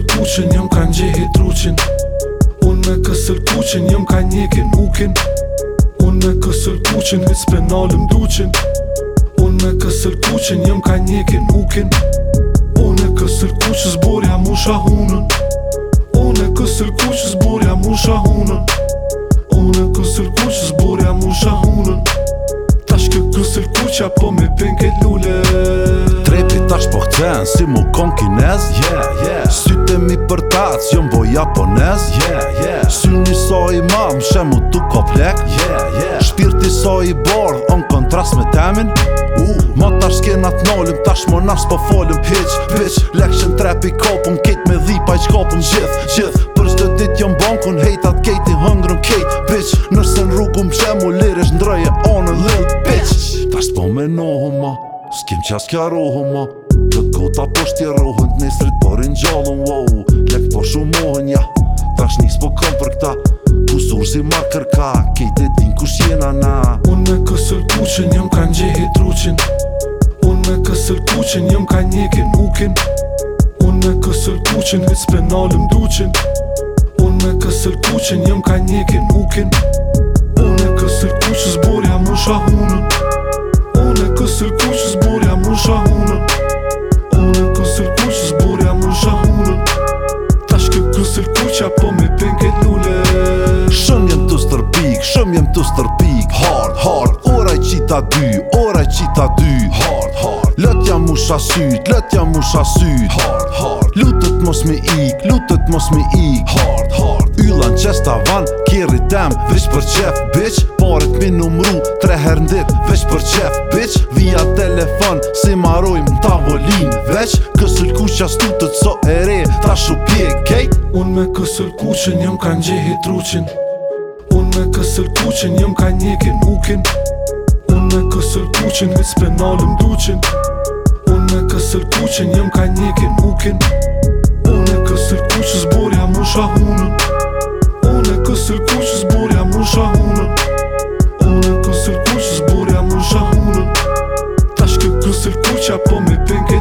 kësël kuqen Jëm ka një hitruqen Unë me kësël kuqen Jëm ka një Unë me kësël kuqen Hits penalëm duqen Unë me kësël kuqen Jëm ka një Unë me kësël kuqen Zborja mu Unë me kësël kuqen Zborja mu Unë me kësël kuqen Zborja mu Tash kë kësël Po me ta shpohtven Si mu kon kines yeah, yeah. Syte mi për ta cë jom bo japones yeah, yeah. Sy një so i mam Shë u tu ko plek yeah, yeah. Shpirti so i bord On kontrast me temin uh, Ma tash shkena të nolim Ta nash po folim Pitch, bitch, lek shen trepi kopum Kit me dhipa i qkopum Gjith, gjith, për shtë dit jom bankun hejtat të kejti hëngrëm kejt Bitch, nërse në rrugum shë mu lirish Në dreje onë bitch Ta shpo me ma Skim qas Të kota po shtje rohën të nesë përin gjallën wow, Lek për shumë ja Tash njës po kam për këta Kusur si ma kërka Kejt e din kush jena na Unë me kësër kuqin, jëm ka një hitruqin Unë me kësër kuqin, jëm ka një ke Unë me kësër kuqin, hëtë spenalëm duqin Unë me kësër kuqin, jëm ka një ke Unë me kësër kuqin, zborja më shahunën Unë me kësër kuqin, zborja më shahunën jem të stërpik Hard, hard, oraj qita dy, oraj qita dy Hard, hard, lët jam u shasyt, lët jam u shasyt Hard, hard, lutët mos me ik, lutët mos me ik Hard, hard, yllan qesta van, kjeri tem Vesh për qef, bitch, parit mi numru Tre her dit, vesh për qef, bitch Via telefon, si maroj tavolin Vesh, kësull kusha qas tutët, so ere, ta shupje, kejt Unë me kësull kushen, që kanë gjehi truqin në kësër kuqin Jëm ka njekin ukin Unë në kësëll kuqin Hës penalim duqin Unë në kësëll kuqin Jëm ka njekin ukin Unë në kësëll kuqin Zborja më shahunën Unë në kësëll kuqin Zborja shahunën Unë në kësëll kuqin Apo me pinkin